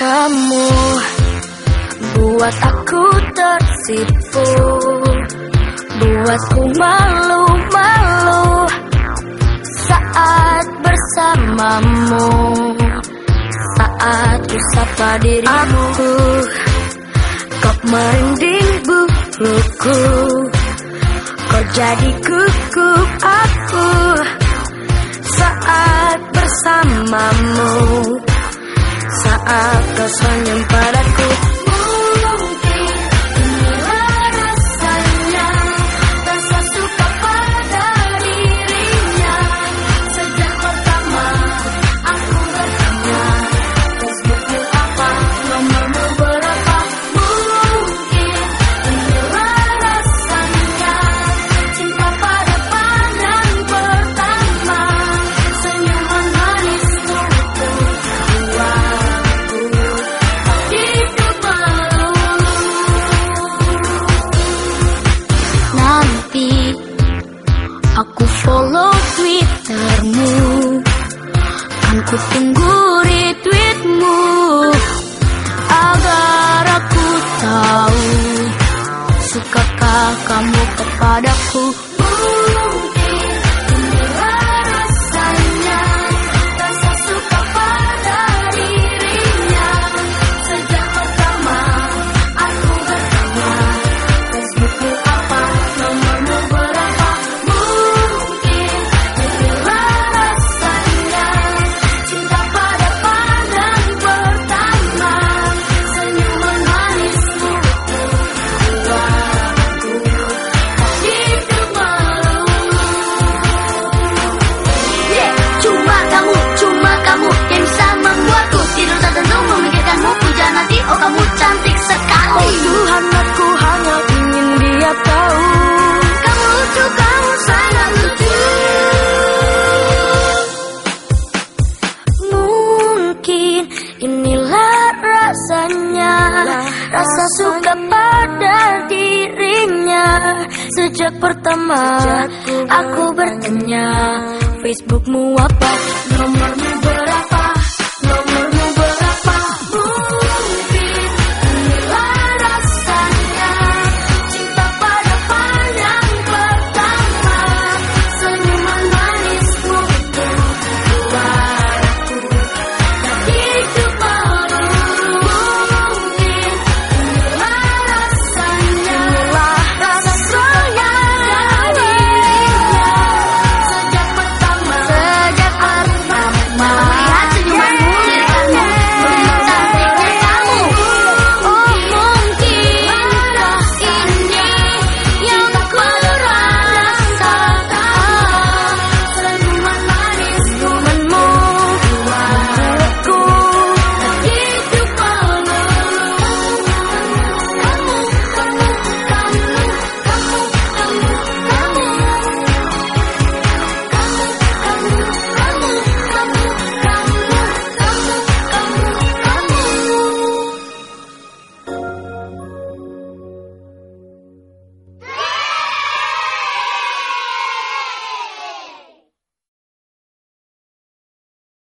Kamu. Buat aku tersipu Buatku malu-malu. Saat bersamamu. Saat ku sapa dirimu. Aku Kau merinding buluku. Kau jadi kuku aku. Saat bersamamu Saat kau senyum padaku Twittermu Kan ku tunggu retweetmu Agar aku tahu Sukakah kamu kepadaku Rasa suka pada dirinya. Sejak pertama aku bertanya Facebookmu apa? Nomormu